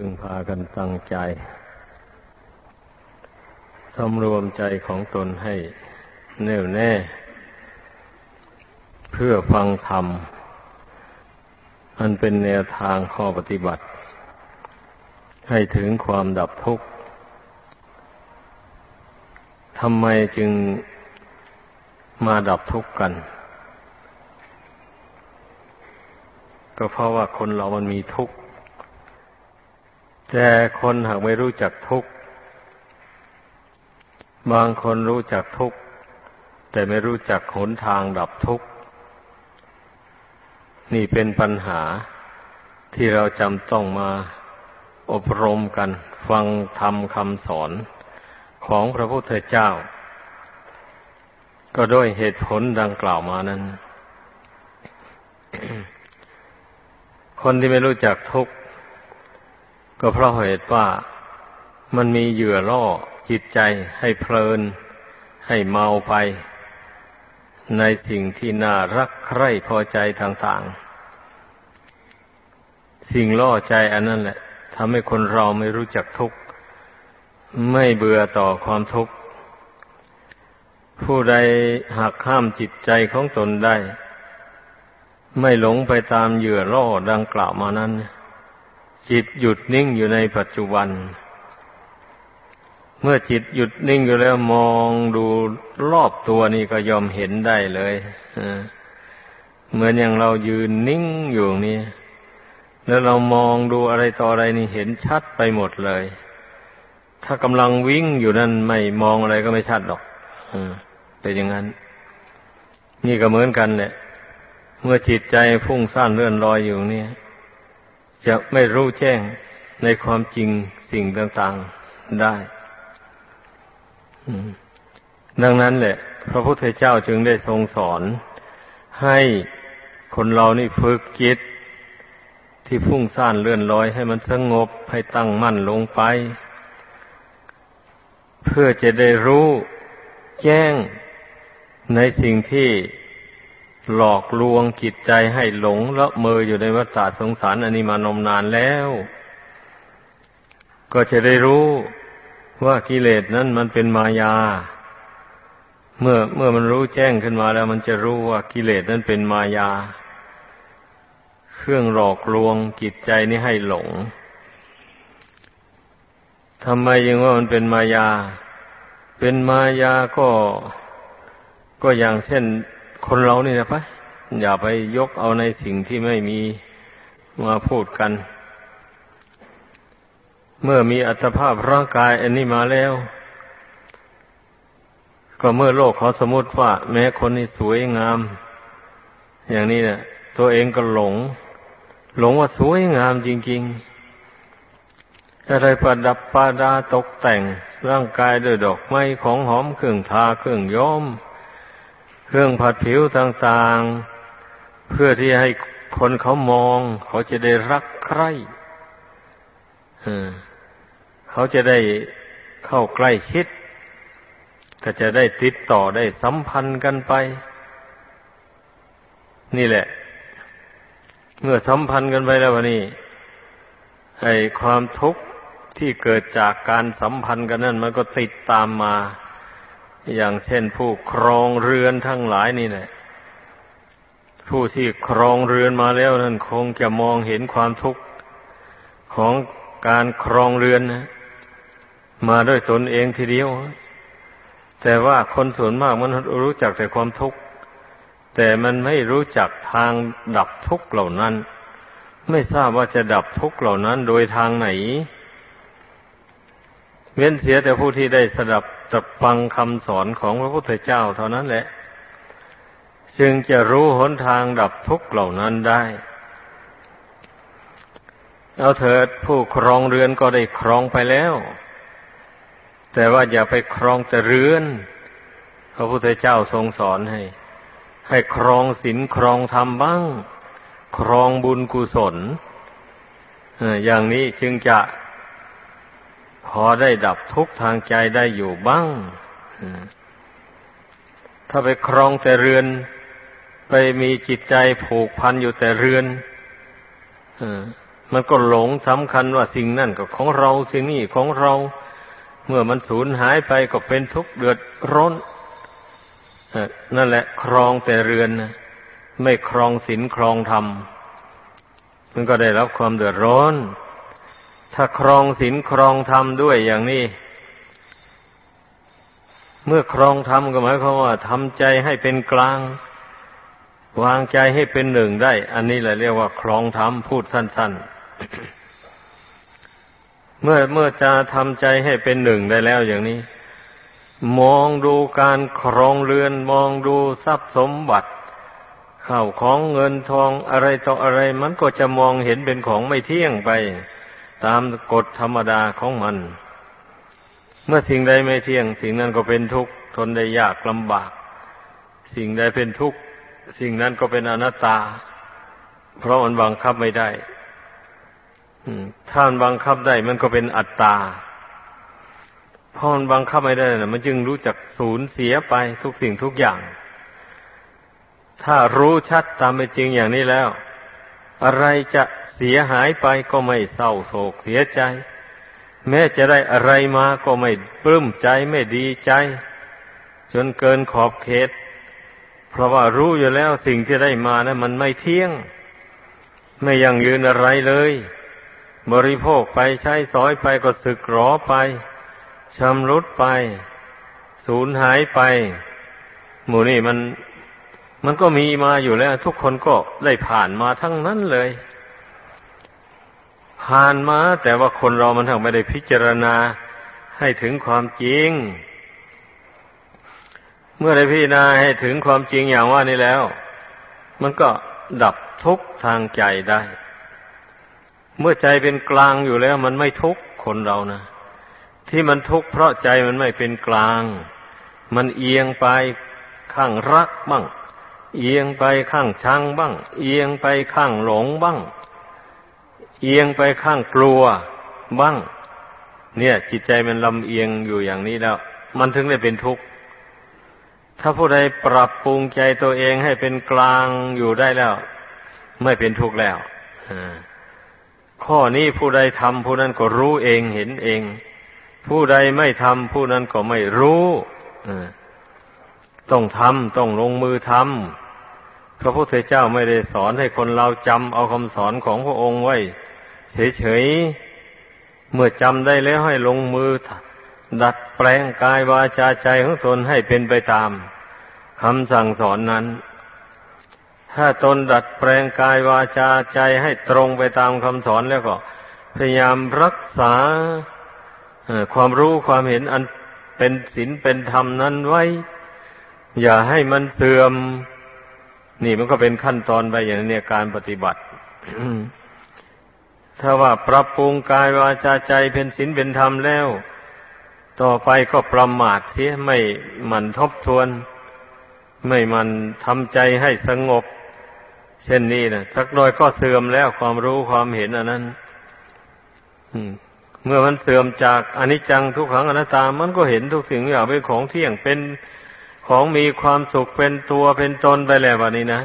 พึงพากันตั้งใจสำรวมใจของตนให้แน่วแน่ เพื่อฟังธรรม อันเป็นแนวทางข้อปฏิบัติ ให้ถึงความดับทุกข์ทำไมจึงมาดับทุกข์กัน ก็เพราะว่าคนเรามันมีทุกข์ แต่คนหากไม่รู้จักทุกข์บางคนรู้จักทุกข์แต่ไม่รู้จักหนทางดับทุกข์นี่เป็นปัญหาที่เราจำต้องมาอบรมกัน ฟังธรรมคำสอนของพระพุทธเจ้า ก็ด้วยเหตุผลดังกล่าวมานั้น คนที่ไม่รู้จักทุกข์ ก็เพราะเหตุว่ามันมีเหยื่อล่อจิตใจให้เพลิน ให้เมาไป ในสิ่งที่น่ารักใคร่พอใจต่างๆ สิ่งล่อใจอันนั้นแหละทำให้คนเราไม่รู้จักทุกข์ไม่เบื่อต่อความทุกข์ผู้ใดหักห้ามจิตใจของตนได้ ไม่หลงไปตามเหยื่อล่อดังกล่าวมานั้น จิตหยุดนิ่งอยู่ในปัจจุบัน เมื่อจิตหยุดนิ่งอยู่แล้วมองดูรอบตัวนี่ก็ยอมเห็นได้เลยเหมือนอย่างเรายืนนิ่งอยู่นี่แล้วเรามองดูอะไรต่ออะไรนี่เห็นชัดไปหมดเลย ถ้ากำลังวิ่งอยู่นั่นไม่มองอะไรก็ไม่ชัดหรอกเป็นอย่างนั้น นี่ก็เหมือนกันแหละ เมื่อจิตใจพุ่งซ่านเลื่อนลอยอยู่เนี่ย จะไม่รู้แจ้งในความจริงสิ่งต่างๆได้ดังนั้นแหละ พระพุทธเจ้าจึงได้ทรงสอน ให้คนเรานี่ฝึกจิตที่พุ่งซ่านเลื่อนลอยให้มันสงบให้ตั้งมั่นลงไป เพื่อจะได้รู้แจ้งในสิ่งที่ หลอกลวงจิตใจให้หลงละเมออยู่ในวัฏสงสารอันนี้มานมนานแล้ว ก็จะได้รู้ว่ากิเลสนั้นมันเป็นมายา เมื่อเมื่อมันรู้แจ้งขึ้นมาแล้ว มันจะรู้ว่ากิเลสนั้นเป็นมายา เครื่องหลอกลวงจิตใจนี้ให้หลงทำไมยังว่ามันเป็นมายา เป็นมายาก็ก็อย่างเช่น คนเรานี่นะปะอย่าไปยกเอาในสิ่งที่ไม่มีมาพูดกัน เมื่อมีอัตภาพร่างกายอันนี้มาแล้ว ก็เมื่อโลกเขาสมมติว่า แม้คนนี้สวยงาม อย่างนี้เนี่ยตัวเองก็หลง หลงว่าสวยงามจริง ๆ อะไรประดับประดาตกแต่งร่างกายด้วยดอกไม้ของหอมเครื่องทาเครื่องย้อม เครื่องผัดผิวต่างๆ เพื่อที่ให้คนเขามอง เขาจะได้รักใคร่เขาจะได้เข้าใกล้ชิด ก็จะได้ติดต่อได้สัมพันธ์กันไป นี่แหละ เมื่อสัมพันธ์กันไปแล้ววันนี้ไอ้ความทุกข์ที่เกิดจากการสัมพันธ์กันนั่นมันก็ติดตามมา อย่างเช่นผู้ครองเรือนทั้งหลายนี่แหละผู้ที่ครองเรือนมาแล้วนั่นคงจะมองเห็นความทุกข์ของการครองเรือนนะมาด้วยตนเองทีเดียว แต่ว่าคนส่วนมากมันรู้จักแต่ความทุกข์ แต่มันไม่รู้จักทางดับทุกข์เหล่านั้น ไม่ทราบว่าจะดับทุกข์เหล่านั้นโดยทางไหน เว้นเสียแต่ผู้ที่ได้สดับจะฟังคำสอนของพระพุทธเจ้าเท่านั้นแหละ จึงจะรู้หนทางดับทุกข์เหล่านั้นได้ เอาเถิดผู้ครองเรือนก็ได้ครองไปแล้ว แต่ว่าอย่าไปครองแต่เรือน พระพุทธเจ้าทรงสอนให้ ให้ครองศีลครองธรรมบ้าง ครองบุญกุศลอย่างนี้จึงจะ พอได้ดับทุกข์ทางใจได้อยู่บ้าง ถ้าไปครองแต่เรือน ไปมีจิตใจผูกพันอยู่แต่เรือนมันก็หลงสำคัญว่าสิ่งนั่นก็ของเราสิ่งนี้ของเรา เมื่อมันสูญหายไปก็เป็นทุกข์เดือดร้อนนั่นแหละ ครองแต่เรือนไม่ครองศีลครองธรรมมันก็ได้รับความเดือดร้อน ถ้าครองศีลครองธรรมด้วยอย่างนี้ เมื่อครองธรรมก็หมายความว่าทำใจให้เป็นกลาง วางใจให้เป็นหนึ่งได้ อันนี้แหละเรียกว่าครองธรรมพูดสั้น ๆ เมื่อเมื่อจะทำใจให้เป็นหนึ่งได้แล้วอย่างนี้ มองดูการครองเรือน มองดูทรัพย์สมบัติข้าวของเงินทองอะไรต่ออะไร มันก็จะมองเห็นเป็นของไม่เที่ยงไป ตามกฎธรรมดาของมัน เมื่อสิ่งใดไม่เที่ยง สิ่งนั้นก็เป็นทุกข์ทนได้ยากลำบาก สิ่งใดเป็นทุกข์สิ่งนั้นก็เป็นอนัตตา เพราะมันบังคับไม่ได้ถ้ามันบังคับได้มันก็เป็นอัตตาพอมันบังคับไม่ได้นะมันจึงรู้จักสูญเสียไปทุกสิ่งทุกอย่าง ถ้ารู้ชัดตามเป็นจริงอย่างนี้แล้ว อะไรจะ เสียหายไปก็ไม่เศร้าโศกเสียใจ แม้จะได้อะไรมาก็ไม่ปลื้มใจไม่ดีใจ จนเกินขอบเขต เพราะว่ารู้อยู่แล้วสิ่งที่ได้มานะั้นมันไม่เที่ยง ไม่ยังยืนอะไรเลย บริโภคไปใช้สอยไปก็สึกหรอไปชำรุดไป สูญหายไป หมู่นี่มันมันก็มีมาอยู่แล้ว ทุกคนก็ได้ผ่านมาทั้งนั้นเลย ผ่านมา แต่ว่าคนเรามันทั้งไม่ได้พิจารณาให้ถึงความจริง เมื่อได้พิจารณาให้ถึงความจริงอย่างว่านี้แล้ว มันก็ดับทุกข์ทางใจได้ เมื่อใจเป็นกลางอยู่แล้ว มันไม่ทุกข์คนเรานะที่มันทุกข์เพราะใจมันไม่เป็นกลาง มันเอียงไปข้างรักบ้าง เอียงไปข้างชังบ้าง เอียงไปข้างหลงบ้าง เอียงไปข้างกลัวบ้าง เนี่ย จิตใจมันลำเอียงอยู่อย่างนี้แล้ว มันถึงได้เป็นทุกข์ ถ้าผู้ใดปรับปรุงใจตัวเองให้เป็นกลางอยู่ได้แล้ว ไม่เป็นทุกข์แล้วข้อนี้ผู้ใดทำผู้นั้นก็รู้เองเห็นเอง ผู้ใดไม่ทำผู้นั้นก็ไม่รู้ต้องทำต้องลงมือทำพระพุทธเจ้าไม่ได้สอนให้คนเราจำเอาคำสอนของพระองค์ไว้ เฉยๆ เมื่อจำได้แล้วให้ลงมือ ดัดแปลงกายวาจาใจของตนให้เป็นไปตามคำสั่งสอนนั้น ถ้าตนดัดแปลงกายวาจาใจให้ตรงไปตามคำสอนแล้วก็ พยายามรักษาความรู้ความเห็นอันเป็นศีลเป็นธรรมนั้นไว้ อย่าให้มันเสื่อม นี่มันก็เป็นขั้นตอนไปอย่างนี้การปฏิบัติ ถ้าว่าปรับปรุงกายวาจาใจเป็นศีลเป็นธรรมแล้ว ต่อไปก็ประมาทเสียไม่มันทบทวน ไม่มันทำใจให้สงบ เช่นนี้นะสักน้อยก็เสื่อมแล้วความรู้ความเห็นอันนั้นเมื่อมันเสื่อมจากอนิจจังทุกขังอนัตตา มันก็เห็นทุกสิ่งอย่างเป็นของเที่ยงเป็นของมีความสุขเป็นตัวเป็นตนไปแล้ววันนี้นะ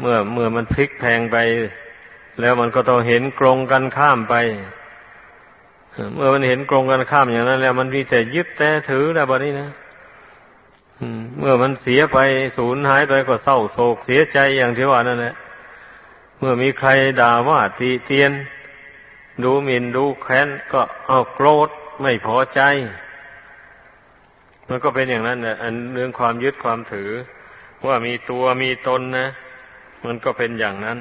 เมื่อเมื่อมันพลิกแพงไป แล้วมันก็ต้องเห็นกรงกันข้ามไป เมื่อมันเห็นกรงกันข้ามอย่างนั้น แล้วมันมีแต่ยึดแต่ถือแล้ววันนี้นะเมื่อมันเสียไปสูญหายไปก็เศร้าโศกเสียใจอย่างที่ว่านั่นแหละเมื่อมีใครด่าว่าตีเตียน ดูหมิ่นดูแค้นก็เอาโกรธไม่พอใจ มันก็เป็นอย่างนั้นนะอันเรื่องความยึดความถือ ว่ามีตัวมีตนนะ มันก็เป็นอย่างนั้น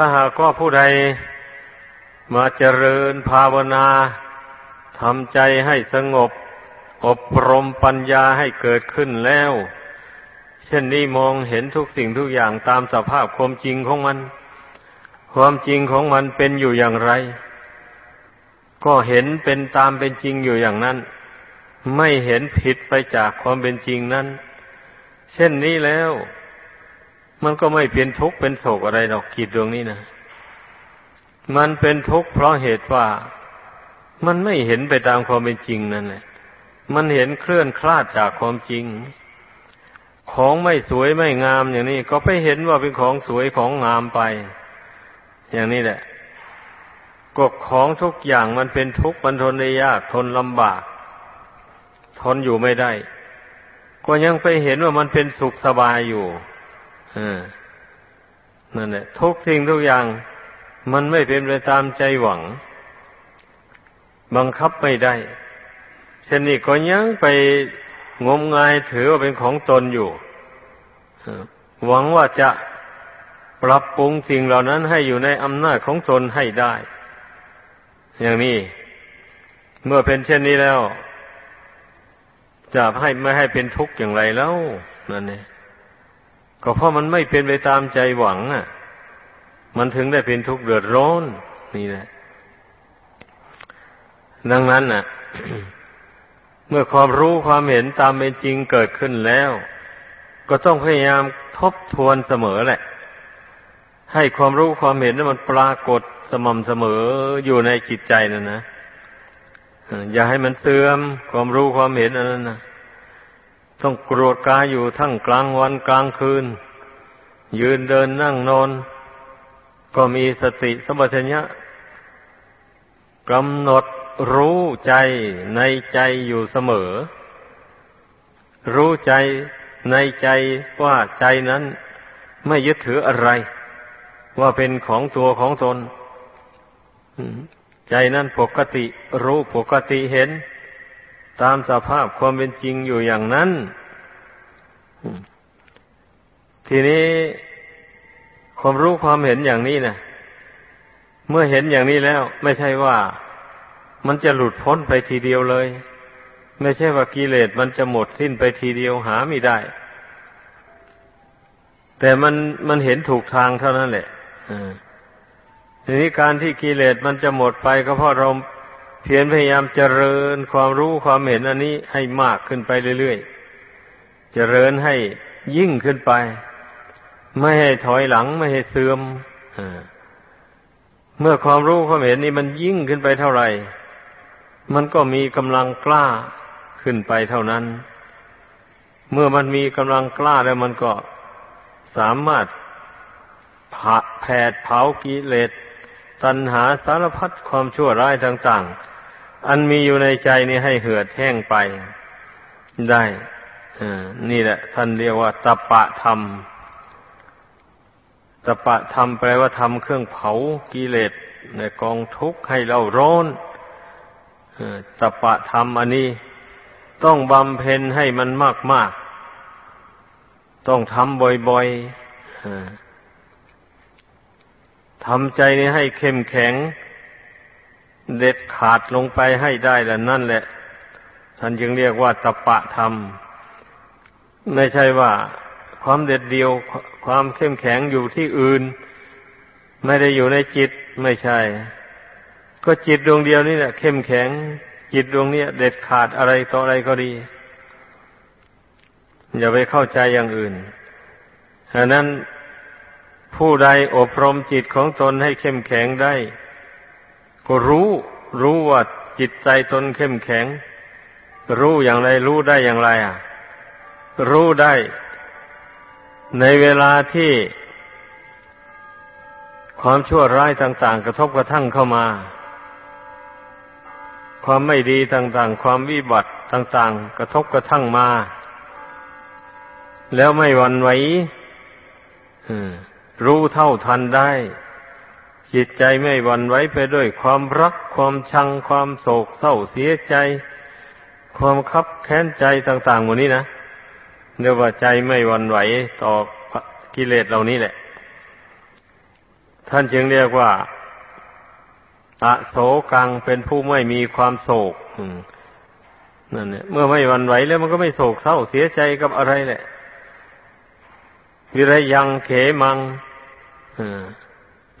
ถ้าหากว่าผู้ใดมาเจริญภาวนาทำใจให้สงบ อบรมปัญญาให้เกิดขึ้นแล้ว เช่นนี้มองเห็นทุกสิ่งทุกอย่างตามสภาพความจริงของมัน ความจริงของมันเป็นอยู่อย่างไร ก็เห็นเป็นตามเป็นจริงอยู่อย่างนั้น ไม่เห็นผิดไปจากความเป็นจริงนั้น เช่นนี้แล้ว มันก็ไม่เป็นทุกข์เป็นโศกอะไรหรอกคิดดวงนี้นะมันเป็นทุกข์เพราะเหตุว่ามันไม่เห็นไปตามความเป็นจริงนั่นแหละมันเห็นเคลื่อนคลาดจากความจริง ของไม่สวยไม่งามอย่างนี้ ก็ไปเห็นว่าเป็นของสวยของงามไป อย่างนี้แหละกฎของทุกอย่างมันเป็นทุกข์มันทนได้ยากทนลำบาก ทนอยู่ไม่ได้ ก็ยังไปเห็นว่ามันเป็นสุขสบายอยู่ นั่นแหละทุกสิ่งทุกอย่าง มันไม่เป็นไปตามใจหวัง บังคับไม่ได้เช่นนี้ก็ยังไปงมงายถือว่าเป็นของตนอยู่หวังว่าจะปรับปรุงสิ่งเหล่านั้นให้อยู่ในอำนาจของตนให้ได้ อย่างนี้ เมื่อเป็นเช่นนี้แล้ว จะให้ไม่ให้เป็นทุกข์อย่างไรแล้วนั่นเอง ก็เพราะมันไม่เป็นไปตามใจหวังอะ มันถึงได้เป็นทุกข์เดือดร้อน นี่แหละ ดังนั้นน่ะ เมื่อความรู้ความเห็นตามเป็นจริงเกิดขึ้นแล้ว ก็ต้องพยายามทบทวนเสมอแหละ ให้ความรู้ความเห็นนั้นมันปรากฏสม่ำเสมออยู่ในจิตใจนั่นนะอย่าให้มันเสื่อมความรู้ความเห็นอันนั้นนะ ต้องโกรธกายอยู่ทั้งกลางวันกลางคืน ยืนเดินนั่งนอน ก็มีสติสมัชัญญะกำหนดรู้ใจในใจอยู่เสมอ รู้ใจในใจว่าใจนั้นไม่ยึดถืออะไร ว่าเป็นของตัวของตน ใจนั้นปกติรู้ปกติเห็น ตามสภาพความเป็นจริงอยู่อย่างนั้น ทีนี้ความรู้ความเห็นอย่างนี้นะเมื่อเห็นอย่างนี้แล้ว ไม่ใช่ว่ามันจะหลุดพ้นไปทีเดียวเลย ไม่ใช่ว่ากิเลสมันจะหมดสิ้นไปทีเดียวหาไม่ได้ แต่มันมันเห็นถูกทางเท่านั้นแหละทีนี้การที่กิเลสมันจะหมดไปก็เพราะเรา พียรพยายามเจริญความรู้ความเห็นอันนี้ให้มากขึ้นไปเรื่อยๆ เจริญให้ยิ่งขึ้นไป ไม่ให้ถอยหลังไม่ให้เสื่อมเมื่อความรู้ความเห็นนี้มันยิ่งขึ้นไปเท่าไหร่ มันก็มีกำลังกล้าขึ้นไปเท่านั้น เมื่อมันมีกำลังกล้าแล้วมันก็สามารถแผดเผากิเลสตัณหาสารพัดความชั่วร้ายต่าง ๆ อันมีอยู่ในใจนี้ให้เหือดแห้งไปได้นี่แหละ ท่านเรียกว่าตปะธรรมตปะธรรมแปลว่าทำเครื่องเผากิเลสในกองทุกข์ให้เราร้อนสปะธรรมอันนี้ต้องบำเพ็ญให้มันมากมากต้องทำบ่อยๆทำใจนี้ให้เข้มแข็ง เด็ดขาดลงไปให้ได้แล้วนั่นแหละ ท่านจึงเรียกว่าตปะธรรม ไม่ใช่ว่าความเด็ดเดียวความเข้มแข็งอยู่ที่อื่น ไม่ได้อยู่ในจิตไม่ใช่ ก็จิตดวงเดียวนี่แหละเข้มแข็ง จิตดวงนี้เด็ดขาดอะไรต่ออะไรก็ดี อย่าไปเข้าใจอย่างอื่นฉะนั้นผู้ใดอบรมจิตของตนให้เข้มแข็งได้ ก็รู้รู้ว่าจิตใจตนเข้มแข็ง รู้อย่างไรรู้ได้อย่างไรอะ รู้ได้ ในเวลาที่ ความชั่วร้ายต่าง ๆ กระทบกระทั่งเข้ามา ความไม่ดีต่างๆ ความวิบัติต่าง ๆ กระทบกระทั่งมา แล้วไม่หวั่นไหวรู้เท่าทันได้ จิตใจไม่หวั่นไหวไปด้วยความรักความชังความโศกเศร้าเสียใจ ความคับแค้นใจต่างๆหมดนี้นะเรียกว่าใจไม่หวั่นไหวต่อกิเลสเหล่านี้แหละ ท่านจึงเรียกว่าอโศกังเป็นผู้ไม่มีความโศกนั่นเนี่ยเมื่อไม่วันไหวแล้วมันก็ไม่โศกเศร้าเสียใจกับอะไรแหละวิรยังเขมัง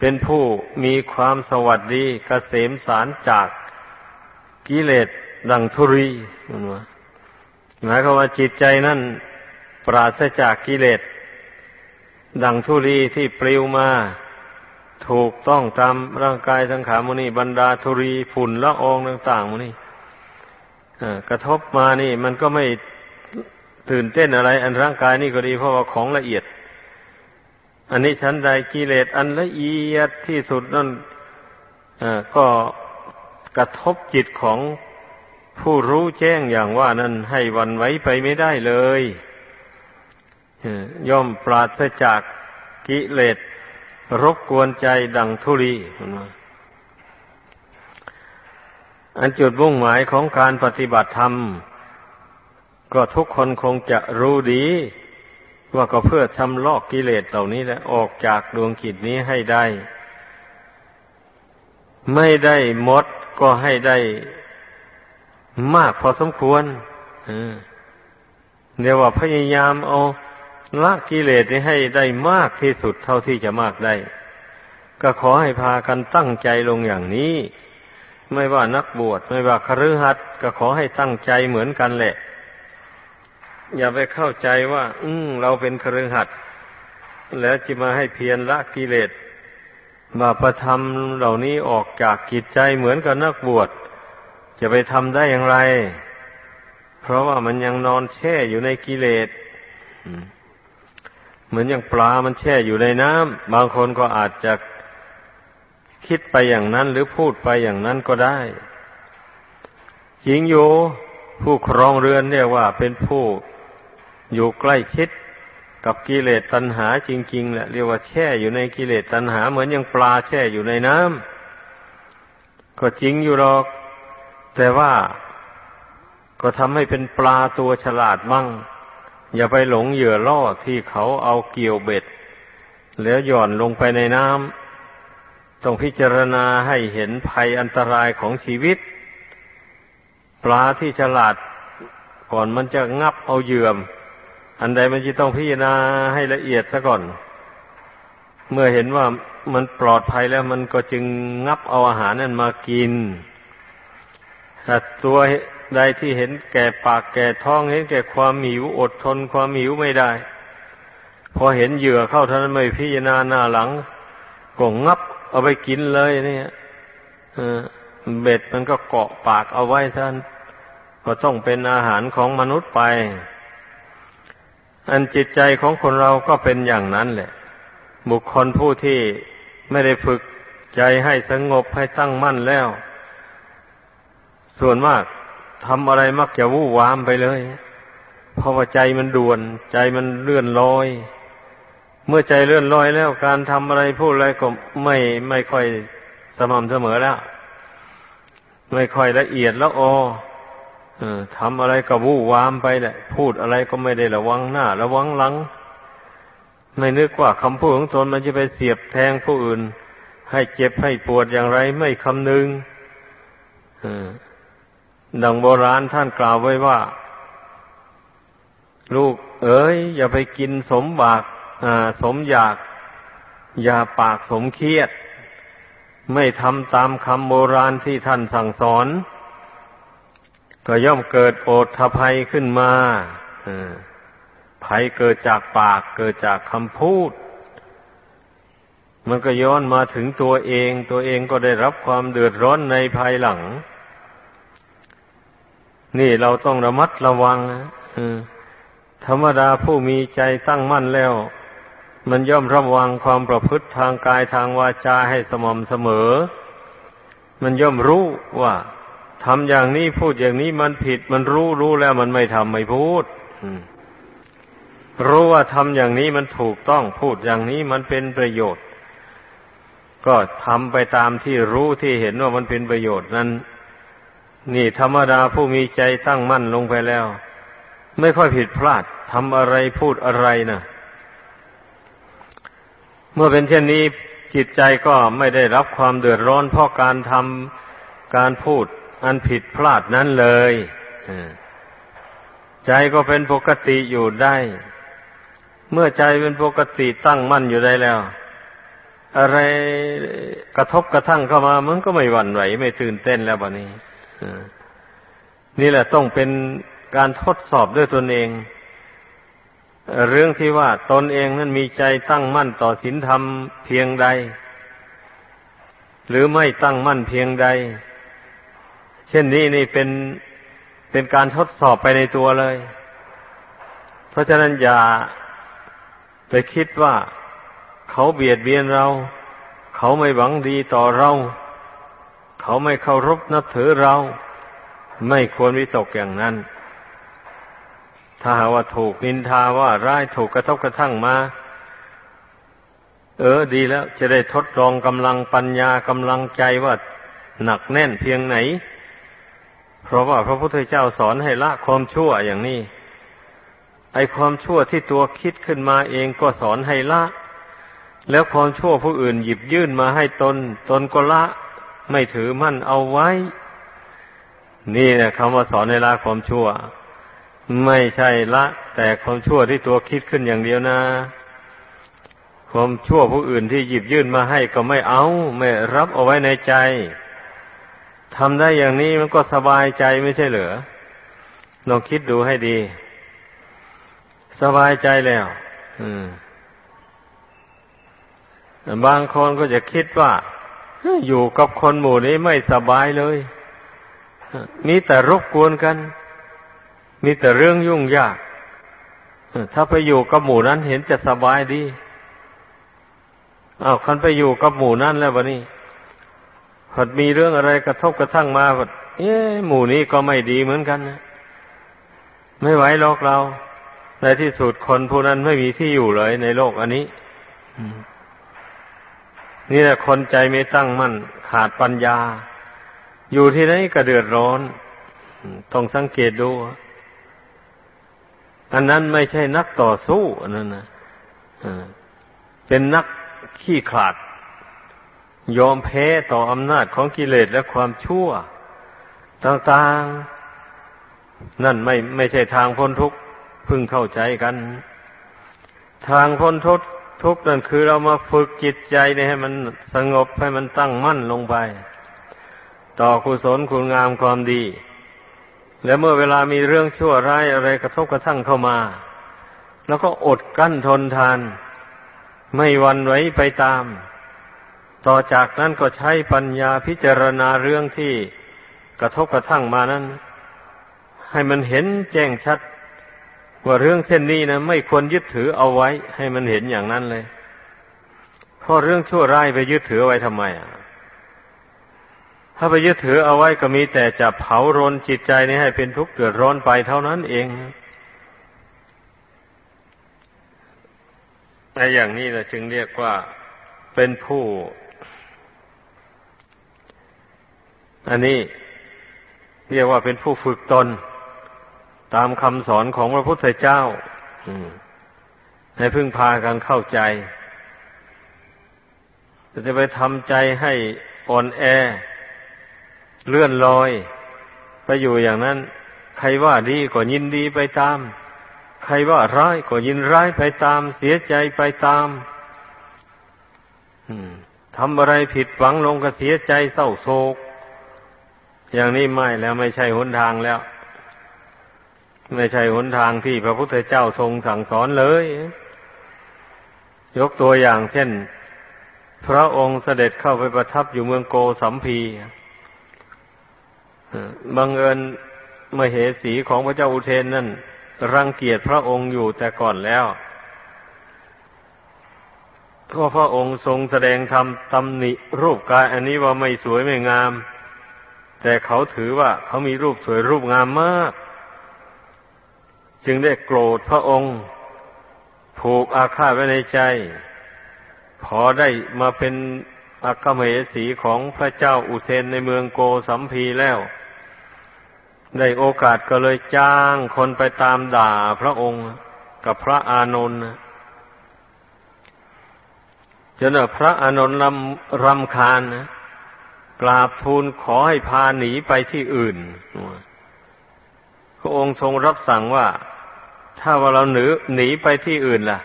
เป็นผู้มีความสวัสดีกเกษมสารจากกิเลสดังทุรีมันว่าหมายความว่าจิตใจนั่นปราศจากกิเลสดังทุรีที่ปลิวมา ถูกต้องตามร่างกายสังขารมุนีบรรดาธุรีฝุ่นละอองต่าง ๆมุนีกระทบมานี่ มันก็ไม่ตื่นเต้นอะไร อันร่างกายนี่ก็ดีเพราะว่าของละเอียด อันนี้ชั้นใดกิเลสอันละเอียดที่สุดนั่นก็กระทบจิตของผู้รู้แจ้งอย่างว่านั้นให้วันไว้ไปไม่ได้เลยย่อมปราศจากกิเลสรบกวนใจดังทุลีอันจุดมุ่งหมายของการปฏิบัติธรรม ก็ทุกคนคงจะรู้ดี ว่าก็เพื่อชำลอกกิเลสเหล่านี้และออกจากดวงกิจนี้ให้ได้ ไม่ได้มดก็ให้ได้มากพอสมควรเดี๋ยวว่าพยายามเอาละกิเลสนี้ให้ได้มากที่สุดเท่าที่จะมากได้ ก็ขอให้พากันตั้งใจลงอย่างนี้ ไม่ว่านักบวชไม่ว่าคฤหัสถ์ก็ขอให้ตั้งใจเหมือนกันแหละ อย่าไปเข้าใจว่า อืมเราเป็นคฤหัสถ์แล้วจะมาให้เพียรละกิเลสมาประทำเหล่านี้ออกจากกิจใจเหมือนกับนักบวชจะไปทำได้อย่างไร เพราะว่ามันยังนอนแช่อยู่ในกิเลสเหมือนอย่างปลามันแช่อยู่ในน้ำบางคนก็อาจจะคิดไปอย่างนั้นหรือพูดไปอย่างนั้นก็ได้จริงอยู่ผู้ครองเรือนเรียกว่าเป็นผู้ อยู่ใกล้ชิดกับกิเลสตัณหาจริงๆแหละเรียกว่าแช่อยู่ในกิเลสตัณหาเหมือนอย่างปลาแช่อยู่ในน้ำก็จริงอยู่หรอก แต่ว่าก็ทำให้เป็นปลาตัวฉลาดมั่ง อย่าไปหลงเหยื่อล่อที่เขาเอาเกี่ยวเบ็ด แล้วหย่อนลงไปในน้ำต้องพิจารณาให้เห็นภัยอันตรายของชีวิต ปลาที่ฉลาดก่อนมันจะงับเอาเหยื่อม อันใดมันจะต้องพิจารณาให้ละเอียดซะก่อน เมื่อเห็นว่ามันปลอดภัยแล้วมันก็จึงงับเอาอาหารนั้นมากินถ้าตัวใดที่เห็นแก่ปากแก่ท้องเห็นแก่ความหิวอดทนความหิวไม่ได้ พอเห็นเหยื่อเข้าท่านไม่พิจารณาหน้าหลังก็งับเอาไปกินเลยเนี่ยเบ็ดมันก็เกาะปากเอาไว้ท่านก็ต้องเป็นอาหารของมนุษย์ไป อันจิตใจของคนเราก็เป็นอย่างนั้นแหละ บุคคลผู้ที่ไม่ได้ฝึกใจให้สงบให้ตั้งมั่นแล้ว ส่วนมากทำอะไรมักจะวู่วามไปเลย เพราะว่าใจมันด่วน ใจมันเลื่อนลอย เมื่อใจเลื่อนลอยแล้ว การทำอะไรพูดอะไรก็ไม่ไม่ค่อยสม่ำเสมอแล้ว ไม่ค่อยละเอียดแล้วอ ทำอะไรก็วู่วามไปแหละพูดอะไรก็ไม่ได้ระวังหน้า ระวังหลัง ไม่นึกว่าคำพูดของตนมันจะไปเสียบแทงผู้อื่น ให้เจ็บให้ปวดอย่างไรไม่คำนึงดังโบราณท่านกล่าวไว้ว่า ลูกเอ๋ย อย่าไปกินสมบากสมอยาก อย่าปากสมเครียด ไม่ทำตามคำโบราณที่ท่านสั่งสอน ก็ย่อมเกิดโอทภัยขึ้นมาภัยเกิดจากปากเกิดจากคำพูด มันก็ย้อนมาถึงตัวเอง ตัวเองก็ได้รับความเดือดร้อนในภายหลัง นี่เราต้องระมัดระวังธรรมดาผู้มีใจตั้งมั่นแล้ว มันย่อมระวังความประพฤติทางกายทางวาจาให้สม่ำเสมอ มันย่อมรู้ว่า ทำอย่างนี้พูดอย่างนี้มันผิด มันรู้รู้แล้วมันไม่ทำไม่พูดรู้ว่าทำอย่างนี้มันถูกต้องพูดอย่างนี้มันเป็นประโยชน์ ก็ทำไปตามที่รู้ที่เห็นว่ามันเป็นประโยชน์นั้น นี่ธรรมดาผู้มีใจตั้งมั่นลงไปแล้ว ไม่ค่อยผิดพลาดทำอะไรพูดอะไรนะเมื่อเป็นเช่นนี้จิตใจก็ไม่ได้รับความเดือดร้อนเพราะการทำการพูด อันผิดพลาดนั้นเลยใจก็เป็นปกติอยู่ได้ เมื่อใจเป็นปกติตั้งมั่นอยู่ได้แล้ว อะไรกระทบกระทั่งเข้ามามันก็ไม่หวั่นไหว ไม่ตื่นเต้นแล้วบะนี้นี่แหละต้องเป็นการทดสอบด้วยตนเอง เรื่องที่ว่าตนเองนั้นมีใจตั้งมั่นต่อศีลธรรมเพียงใด หรือไม่ตั้งมั่นเพียงใด เช่นนี้นี่เป็นเป็นการทดสอบไปในตัวเลย เพราะฉะนั้นอย่าไปคิดว่าเขาเบียดเบียนเรา เขาไม่หวังดีต่อเรา เขาไม่เคารพนับถือเรา ไม่ควรวิตกอย่างนั้น ถ้าหาว่าถูกนินทาว่าร้ายถูกกระทบกระทั่งมา เออดีแล้ว จะได้ทดลองกำลังปัญญากำลังใจว่าหนักแน่นเพียงไหน เพราะว่าพระพุทธเจ้าสอนให้ละความชั่วอย่างนี้ ไอความชั่วที่ตัวคิดขึ้นมาเองก็สอนให้ละ แล้วความชั่วผู้อื่นหยิบยื่นมาให้ตน ตนก็ละ ไม่ถือมั่นเอาไว้ นี่นะคำว่าสอนให้ละความชั่ว ไม่ใช่ละ แต่ความชั่วที่ตัวคิดขึ้นอย่างเดียวนะ ความชั่วผู้อื่นที่หยิบยื่นมาให้ก็ไม่เอา ไม่รับเอาไว้ในใจ ทำได้อย่างนี้มันก็สบายใจไม่ใช่เหรอลองคิดดูให้ดี สบายใจแล้วบางคนก็จะคิดว่า อยู่กับคนหมู่นี้ไม่สบายเลย มีแต่รบกวนกัน มีแต่เรื่องยุ่งยาก ถ้าไปอยู่กับหมู่นั้นเห็นจะสบายดีอ้าวคันไปอยู่กับหมู่นั้นแล้ววะนี่ พอมีเรื่องอะไรกระทบกระทั่งมาพอเอ๊หมู่นี้ก็ไม่ดีเหมือนกันนะไม่ไหวหรอกเรา ในที่สุดคนผู้นั้นไม่มีที่อยู่เลยในโลกอันนี้นี่แหละคนใจไม่ตั้งมั่นขาดปัญญา อยู่ที่ไหนก็เดือดร้อน ต้องสังเกตดู อันนั้นไม่ใช่นักต่อสู้อันนั้นนะเป็นนักขี้ขลาด ยอมแพ้ต่ออำนาจของกิเลสและความชั่ว ต่างๆ นั่นไม่ไม่ใช่ทางพ้นทุกข์พึงเข้าใจกัน ทางพ้นทุกข์ทุกนั่นคือเรามาฝึกจิตใจให้มันสงบให้มันตั้งมั่นลงไป ต่อกุศลคุณงามความดี แล้วเมื่อเวลามีเรื่องชั่วร้ายอะไรกระทบกระทั่งเข้ามา แล้วก็อดกั้นทนทาน ไม่วันไหวไปตาม ต่อจากนั้นก็ใช้ปัญญาพิจารณาเรื่องที่กระทบกระทั่งมานั้น ให้มันเห็นแจ้งชัด ว่าเรื่องเช่นนี้นะไม่ควรยึดถือเอาไว้ ให้มันเห็นอย่างนั้นเลยเพราะเรื่องชั่วร้ายไปยึดถือไว้ทำไมอะถ้าไปยึดถือเอาไว้ก็มีแต่จะเผารนจิตใจนี้ให้เป็นทุกข์เดือดร้อนไปเท่านั้นเองในอย่างนี้เราจึงเรียกว่าเป็นผู้ อันนี้เรียกว่าเป็นผู้ฝึกตน ตามคำสอนของพระพุทธเจ้าให้พึ่งพากันเข้าใจจะไปทำใจให้อ่อนแอ เลื่อนลอย ไปอยู่อย่างนั้น ใครว่าดีก็ยินดีไปตาม ใครว่าร้ายก็ยินร้ายไปตาม เสียใจไปตามทำอะไรผิดหวังลงก็เสียใจเศร้าโศก อย่างนี้ไม่แล้วไม่ใช่หนทางแล้ว ไม่ใช่หนทางที่พระพุทธเจ้าทรงสั่งสอนเลย ยกตัวอย่างเช่น พระองค์เสด็จเข้าไปประทับอยู่เมืองโกสัมพีบังเอิญมเหสีของพระเจ้าอุเทนนั่น รังเกียจพระองค์อยู่แต่ก่อนแล้วเพราะพระองค์ทรงแสดงธรรมตำหนิรูปกายอันนี้ว่าไม่สวยไม่งาม แต่เขาถือว่าเขามีรูปสวยรูปงามมาก จึงได้โกรธพระองค์ ผูกอาฆาตไว้ในใจ พอได้มาเป็นอัคเมสีของพระเจ้าอุเทนในเมืองโกสัมพีแล้ว ได้โอกาสก็เลยจ้างคนไปตามด่าพระองค์กับพระอานนท์จนพระอานนท์รำรำคาญนะ กราบทูลขอให้พาหนีไปที่อื่น พระองค์ทรงรับสั่งว่า ถ้าว่าเราหนีหนีไปที่อื่นล่ะ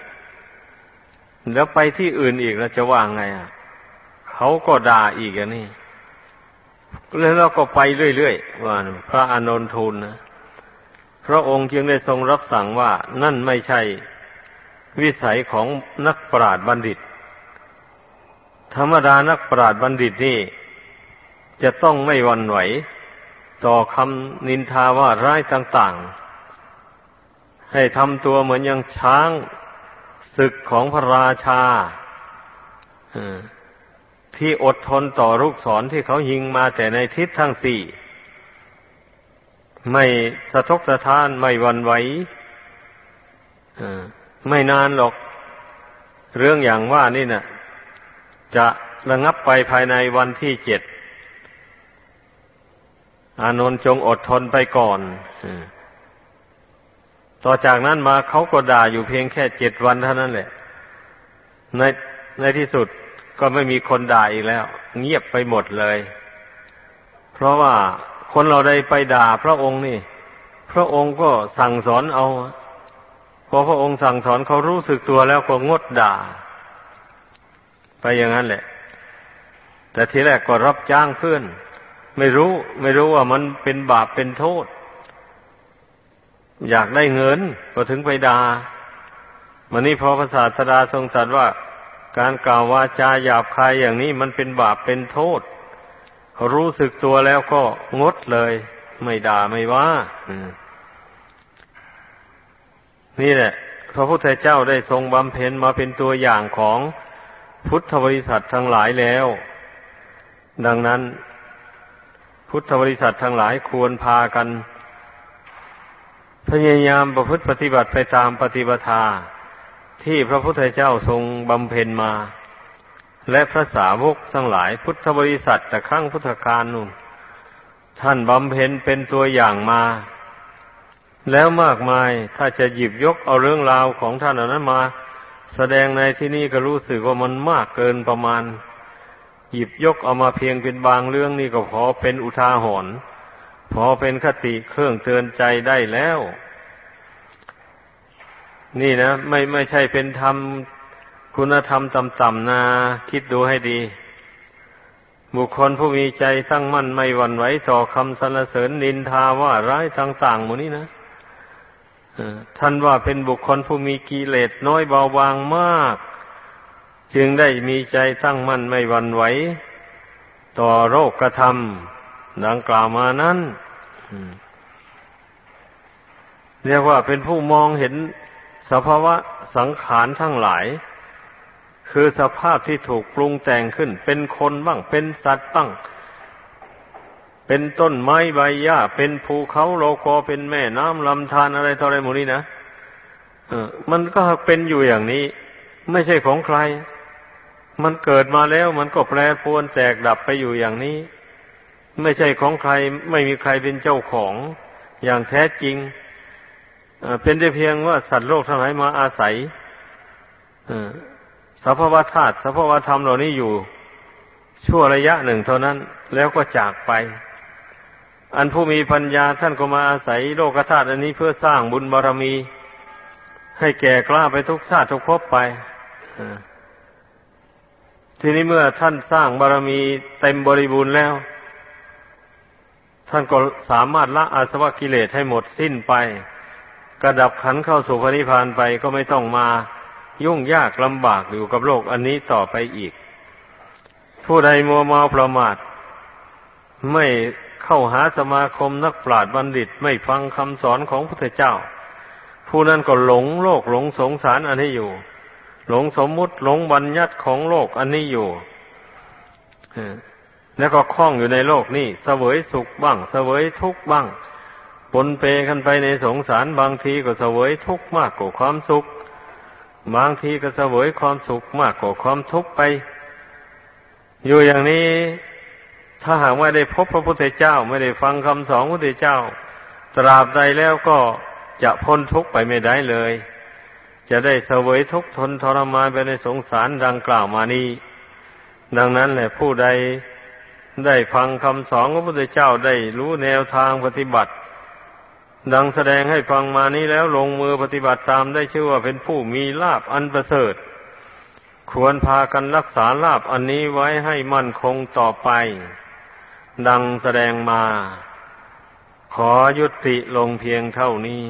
แล้วไปที่อื่นอีกเราจะว่าไงอะเขาก็ด่าอีกอะนี่ แล้วเราก็ไปเรื่อยๆว่าพระอานนทูลนะพระองค์จึงได้ทรงรับสั่งว่านั่นไม่ใช่วิสัยของนักปราชญ์บัณฑิต ธรรมดานักปราชญ์บัณฑิตนี่ จะต้องไม่วันไหว ต่อคำนินทาว่าร้ายต่างๆ ให้ทำตัวเหมือนอย่างช้างศึกของพระราชาที่อดทนต่อลูกศรที่เขายิงมาแต่ในทิศทั้งสี่ ไม่สะทกสะท้านไม่วันไหวไม่นานหรอก เรื่องอย่างว่านี่นะ่ะ จะระงับไปภายในวันที่เจ็ด อานนท์จงอดทนไปก่อนต่อจากนั้นมาเขาก็ด่าอยู่เพียงแค่เจ็ดวันเท่านั้นแหละ ในในที่สุดก็ไม่มีคนด่าอีกแล้ว เงียบไปหมดเลย เพราะว่าคนเราได้ไปด่าพระองค์นี่ พระองค์ก็สั่งสอนเอาพอพระองค์สั่งสอนเขารู้สึกตัวแล้วก็งดด่า ไปอย่างนั้นแหละ แต่ทีแรกก็รับจ้างเพื่อน ไม่รู้ ไม่รู้ว่ามันเป็นบาปเป็นโทษ อยากได้เงินก็ถึงไปดา่ามันนี่พอพระศาสดาทรงตรัสว่า การกล่าววาจาหยาบคายอย่างนี้มันเป็นบาปเป็นโทษ เขารู้สึกตัวแล้วก็งดเลย ไม่ด่าไม่ว่านี่แหละ พระพุทธเจ้าได้ทรงบำเพ็ญมาเป็นตัวอย่างของพุทธบริษัททั้งหลายแล้ว ดังนั้น พุทธบริษัททั้งหลายควรพากัน พยายามประพฤติปฏิบัติไปตามปฏิบัติที่พระพุทธเจ้าทรงบำเพ็ญมา และพระสาวกทั้งหลายพุทธบริษัทแต่ครั้งพุทธกาลนู่นท่านบำเพ็ญเป็นตัวอย่างมา แล้วมากมายถ้าจะหยิบยกเอาเรื่องราวของท่านเหล่านั้นมา แสดงในที่นี้ก็รู้สึกว่ามันมากเกินประมาณ หยิบยกเอามาเพียงเป็นบางเรื่องนี่ก็พอเป็นอุทาหรณ์พอเป็นคติเครื่องเตือนใจได้แล้ว นี่นะ ไม่ไม่ใช่เป็นธรรมคุณธรรมต่ำๆนาคิดดูให้ดี บุคคลผู้มีใจตั้งมั่นไม่หวั่นไหวต่อคำสรรเสริญนินทาว่าร้ายต่างๆหมดนี้นะท่านว่าเป็นบุคคลผู้มีกิเลสน้อยเบาบางมาก จึงได้มีใจตั้งมั่นไม่วันไหว ต่อโรคกระทำดังกล่าวมานั้นเรียกว่าเป็นผู้มองเห็นสภาวะสังขารทั้งหลาย คือสภาพที่ถูกปรุงแต่งขึ้น เป็นคนบ้าง เป็นสัตว์บ้าง เป็นต้นไม้ใบหญ้า เป็นภูเขาโลโกเป็นแม่น้ำลำธารอะไรต่ออะไรหมดนี้นะมันก็เป็นอยู่อย่างนี้ ไม่ใช่ของใคร มันเกิดมาแล้วมันก็แปรปรวนแตกดับไปอยู่อย่างนี้ ไม่ใช่ของใครไม่มีใครเป็นเจ้าของอย่างแท้จริงเป็นได้เพียงว่าสัตว์โลกทั้งหลายมาอาศัยสภาวธาตุสภาวธรรมเหล่านี้อยู่ ชั่วระยะหนึ่งเท่านั้น แล้วก็จากไป อันผู้มีปัญญาท่านก็มาอาศัยโลกธาตุอันนี้เพื่อสร้างบุญบารรมี ให้แก่กล้าไปทุกชาติทุกภพไป ทีนี้เมื่อท่านสร้างบารรมีเต็มบริบูรณ์แล้ว ท่านก็สามารถละอาสวะกิเลสให้หมดสิ้นไป กระดับขันเข้าสู่พระนิพพานไปก็ไม่ต้องมายุ่งยากลำบากอยู่กับโลกอันนี้ต่อไปอีก ผู้ใดมัวเมาประมาท ไม่เข้าหาสมาคมนักปราชญ์บัณฑิตไม่ฟังคำสอนของพระพุทธเจ้า ผู้นั้นก็หลงโลกหลงสงสารอันนี้อยู่ หลงสมมุติหลงบัญญัติของโลกอันนี้อยู่แล้วก็คล้องอยู่ในโลกนี้เสวยสุขบ้าง เสวยทุกข์บ้างปนเปกันไปในสงสารบางทีก็เสวยทุกข์มากกว่าความสุข บางทีก็เสวยความสุขมากกว่าความทุกข์ไป อยู่อย่างนี้ ถ้าหากไม่ได้พบพระพุทธเจ้าไม่ได้ฟังคำสอนพระพุทธเจ้า ตราบใดแล้วก็จะพ้นทุกข์ไปไม่ได้เลย จะได้เสวยทุกข์ทนทรมานไปในสงสารดังกล่าวมานี้ ดังนั้นแหละผู้ใดได้ฟังคำสอนของพระพุทธเจ้าได้รู้แนวทางปฏิบัติ ดังแสดงให้ฟังมานี้แล้วลงมือปฏิบัติตามได้ชื่อว่าเป็นผู้มีลาบอันประเสริฐ ควรพากันรักษาลาบอันนี้ไว้ให้มั่นคงต่อไป ดังแสดงมา ขอยุติลงเพียงเท่านี้